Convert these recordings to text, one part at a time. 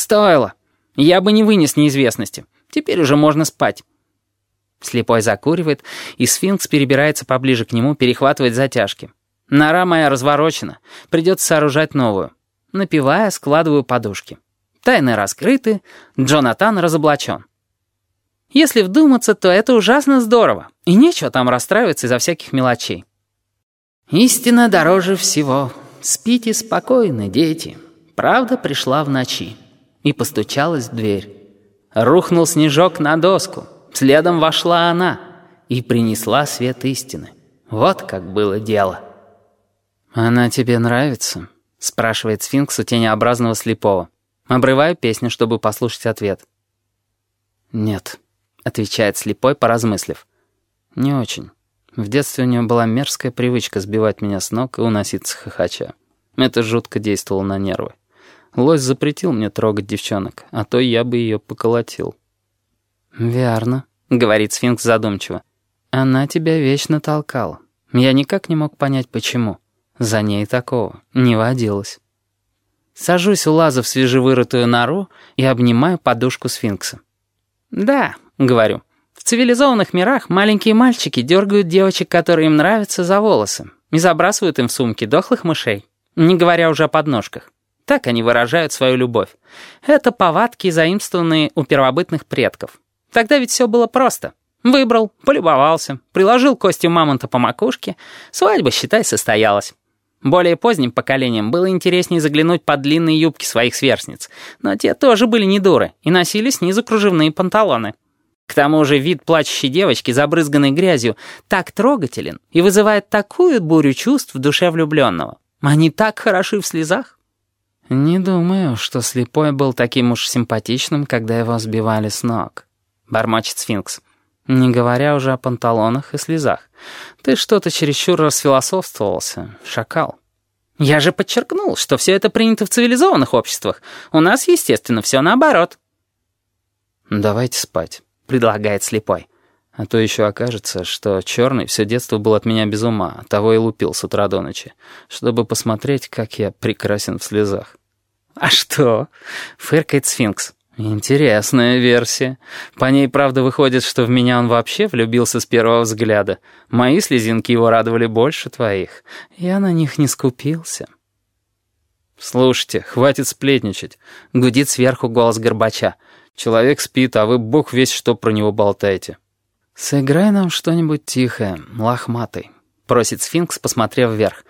«Стоило. Я бы не вынес неизвестности. Теперь уже можно спать». Слепой закуривает, и сфинкс перебирается поближе к нему, перехватывает затяжки. Нора моя разворочена, придется сооружать новую. Напивая, складываю подушки. Тайны раскрыты, Джонатан разоблачен. Если вдуматься, то это ужасно здорово, и нечего там расстраиваться из-за всяких мелочей. Истина дороже всего. Спите спокойно, дети. Правда пришла в ночи. И постучалась в дверь. Рухнул снежок на доску. Следом вошла она и принесла свет истины. Вот как было дело. «Она тебе нравится?» — спрашивает сфинкс у тенеобразного слепого. Обрываю песню, чтобы послушать ответ. «Нет», — отвечает слепой, поразмыслив. «Не очень. В детстве у нее была мерзкая привычка сбивать меня с ног и уноситься хохоча. Это жутко действовало на нервы. Лось запретил мне трогать девчонок, а то я бы ее поколотил». «Верно», — говорит сфинкс задумчиво. «Она тебя вечно толкала. Я никак не мог понять, почему. За ней такого не водилось». Сажусь у лаза в свежевырытую нору и обнимаю подушку сфинкса. «Да», — говорю, — «в цивилизованных мирах маленькие мальчики дергают девочек, которые им нравятся, за волосы и забрасывают им в сумки дохлых мышей, не говоря уже о подножках. Так они выражают свою любовь. Это повадки, заимствованные у первобытных предков. Тогда ведь все было просто. Выбрал, полюбовался, приложил кости мамонта по макушке, свадьба, считай, состоялась. Более поздним поколениям было интереснее заглянуть под длинные юбки своих сверстниц, но те тоже были не дуры и носили снизу кружевные панталоны. К тому же вид плачущей девочки, забрызганной грязью, так трогателен и вызывает такую бурю чувств в душе влюбленного. Они так хороши в слезах. Не думаю, что слепой был таким уж симпатичным, когда его сбивали с ног. Бормочет сфинкс. Не говоря уже о панталонах и слезах. Ты что-то чересчур расфилософствовался, шакал. Я же подчеркнул, что все это принято в цивилизованных обществах. У нас, естественно, все наоборот. «Давайте спать», — предлагает слепой. А то еще окажется, что черный все детство был от меня без ума, того и лупил с утра до ночи, чтобы посмотреть, как я прекрасен в слезах. «А что?» — фыркает сфинкс. «Интересная версия. По ней, правда, выходит, что в меня он вообще влюбился с первого взгляда. Мои слезинки его радовали больше твоих. Я на них не скупился». «Слушайте, хватит сплетничать», — гудит сверху голос Горбача. «Человек спит, а вы бог весь что про него болтаете». «Сыграй нам что-нибудь тихое, лохматый», — просит сфинкс, посмотрев вверх.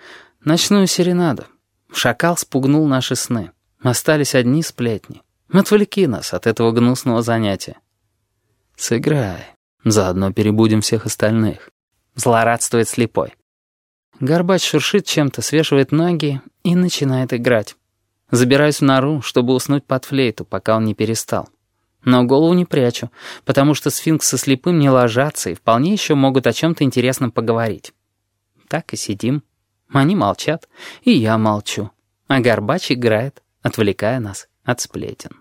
«Ночную серенаду». Шакал спугнул наши сны. Остались одни сплетни. Отвлеки нас от этого гнусного занятия. Сыграй. Заодно перебудем всех остальных. Злорадствует слепой. Горбач шуршит чем-то, свешивает ноги и начинает играть. Забираюсь в нору, чтобы уснуть под флейту, пока он не перестал. Но голову не прячу, потому что сфинкс со слепым не ложатся и вполне еще могут о чем-то интересном поговорить. Так и сидим. Они молчат, и я молчу. А Горбач играет, отвлекая нас от сплетен.